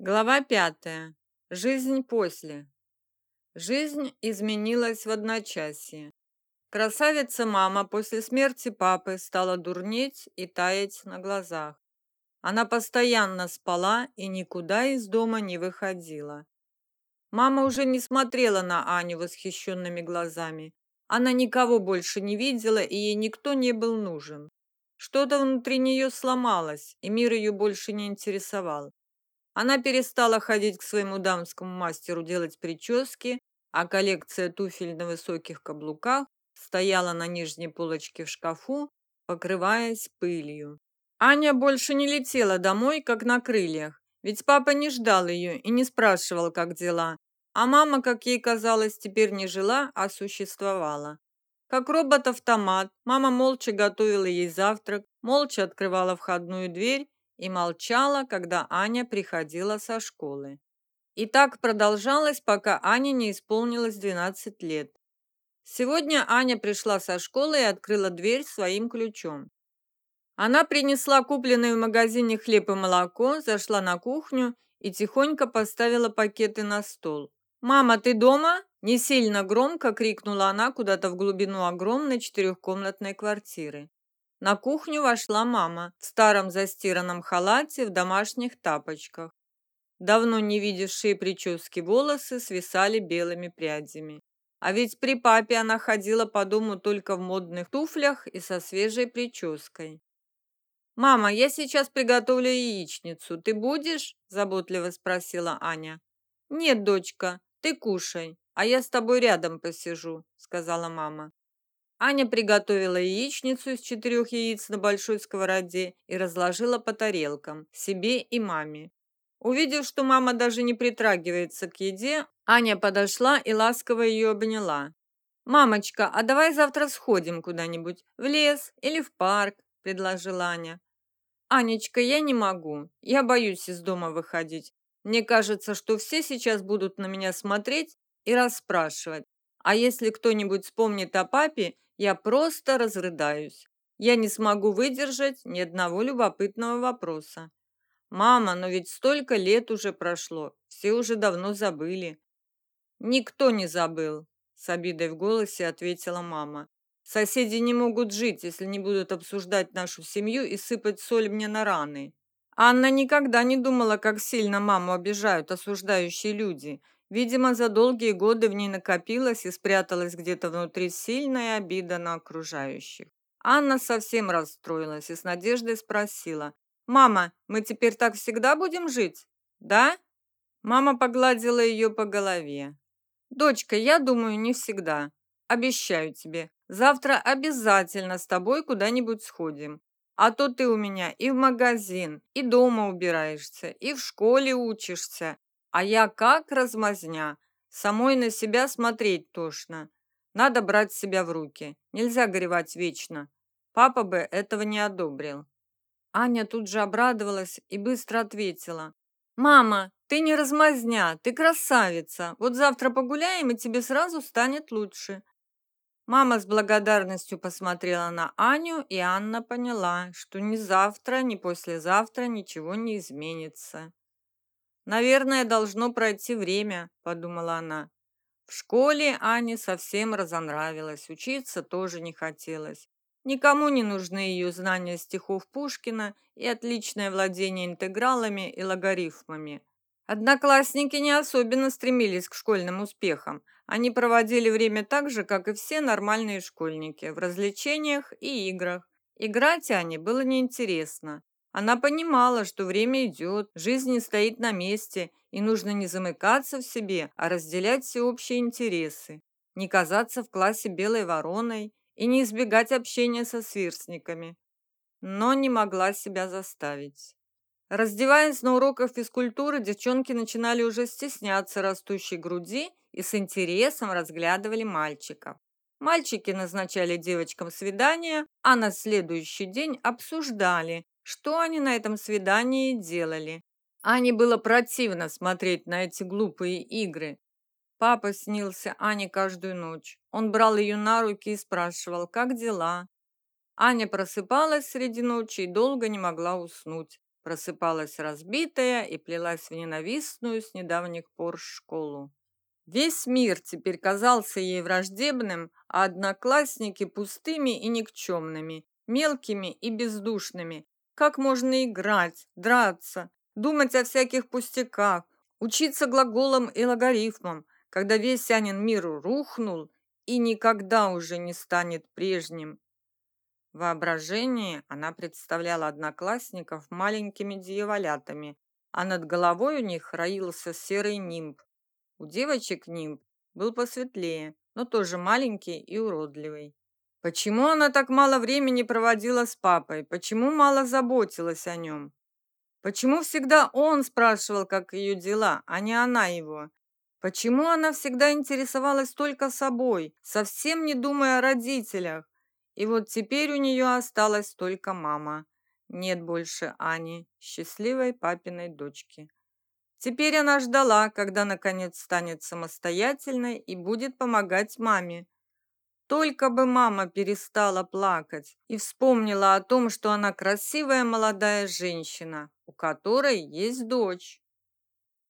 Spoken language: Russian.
Глава пятая. Жизнь после. Жизнь изменилась в одночасье. Красавица-мама после смерти папы стала дурнеть и таять на глазах. Она постоянно спала и никуда из дома не выходила. Мама уже не смотрела на Аню восхищенными глазами. Она никого больше не видела, и ей никто не был нужен. Что-то внутри нее сломалось, и мир ее больше не интересовал. Она перестала ходить к своему дамскому мастеру делать прически, а коллекция туфель на высоких каблуках стояла на нижней полочке в шкафу, покрываясь пылью. Аня больше не летела домой, как на крыльях, ведь папа не ждал ее и не спрашивал, как дела, а мама, как ей казалось, теперь не жила, а существовала. Как робот-автомат, мама молча готовила ей завтрак, молча открывала входную дверь и молчала, когда Аня приходила со школы. И так продолжалось, пока Ане не исполнилось 12 лет. Сегодня Аня пришла со школы и открыла дверь своим ключом. Она принесла купленные в магазине хлеб и молоко, зашла на кухню и тихонько поставила пакеты на стол. «Мама, ты дома?» – не сильно громко крикнула она куда-то в глубину огромной четырехкомнатной квартиры. На кухню вошла мама в старом застиранном халате в домашних тапочках. Давно не видевшие прически волосы свисали белыми прядями. А ведь при папе она ходила по дому только в модных туфлях и со свежей прической. «Мама, я сейчас приготовлю яичницу. Ты будешь?» – заботливо спросила Аня. «Нет, дочка, ты кушай, а я с тобой рядом посижу», – сказала мама. Аня приготовила яичницу из четырех яиц на большой сковороде и разложила по тарелкам себе и маме. Увидев, что мама даже не притрагивается к еде, Аня подошла и ласково ее обняла. «Мамочка, а давай завтра сходим куда-нибудь, в лес или в парк», – предложила Аня. «Анечка, я не могу. Я боюсь из дома выходить. Мне кажется, что все сейчас будут на меня смотреть и расспрашивать. А если кто-нибудь вспомнит о папе, я просто разрыдаюсь. Я не смогу выдержать ни одного любопытного вопроса. Мама, но ведь столько лет уже прошло, все уже давно забыли. Никто не забыл, с обидой в голосе ответила мама. Соседи не могут жить, если не будут обсуждать нашу семью и сыпать соль мне на раны. Анна никогда не думала, как сильно маму обижают осуждающие люди – Видимо, за долгие годы в ней накопилась и спряталась где-то внутри сильная обида на окружающих. Анна совсем расстроилась и с надеждой спросила. «Мама, мы теперь так всегда будем жить? Да?» Мама погладила ее по голове. «Дочка, я думаю, не всегда. Обещаю тебе, завтра обязательно с тобой куда-нибудь сходим. А то ты у меня и в магазин, и дома убираешься, и в школе учишься, а я как размазня. Самой на себя смотреть тошно. Надо брать себя в руки. Нельзя горевать вечно. Папа бы этого не одобрил. Аня тут же обрадовалась и быстро ответила. «Мама, ты не размазня, ты красавица. Вот завтра погуляем, и тебе сразу станет лучше». Мама с благодарностью посмотрела на Аню, и Анна поняла, что ни завтра, ни послезавтра ничего не изменится. Наверное, должно пройти время, подумала она. В школе Ане совсем разонравилось, учиться тоже не хотелось. Никому не нужны ее знания стихов Пушкина и отличное владение интегралами и логарифмами. Одноклассники не особенно стремились к школьным успехам. Они проводили время так же, как и все нормальные школьники, в развлечениях и играх. Играть Ане было неинтересно. Она понимала, что время идет, жизнь не стоит на месте, и нужно не замыкаться в себе, а разделять всеобщие интересы, не казаться в классе белой вороной и не избегать общения со сверстниками. Но не могла себя заставить. Раздеваясь на уроках физкультуры, девчонки начинали уже стесняться растущей груди и с интересом разглядывали мальчиков. Мальчики назначали девочкам свидания, а на следующий день обсуждали, что они на этом свидании делали? Ане было противно смотреть на эти глупые игры. Папа снился Ане каждую ночь. Он брал ее на руки и спрашивал, как дела. Аня просыпалась среди ночи и долго не могла уснуть. просыпалась разбитая и плелась в ненавистную с недавних пор школу. Весь мир теперь казался ей враждебным, а одноклассники пустыми и никчемными, мелкими и бездушными. Как можно играть, драться, думать о всяких пустяках, учиться глаголам и логарифмам, когда весь Анин мир рухнул и никогда уже не станет прежним. В воображении она представляла одноклассников маленькими дьяволятами, а над головой у них роился серый нимб. У девочек нимб был посветлее, но тоже маленький и уродливый. Почему она так мало времени проводила с папой? Почему мало заботилась о нем? Почему всегда он спрашивал, как ее дела, а не она его? Почему она всегда интересовалась только собой, совсем не думая о родителях? И вот теперь у нее осталась только мама. Нет больше Ани, счастливой папиной дочки. Теперь она ждала, когда наконец станет самостоятельной и будет помогать маме. Только бы мама перестала плакать и вспомнила о том, что она красивая молодая женщина, у которой есть дочь.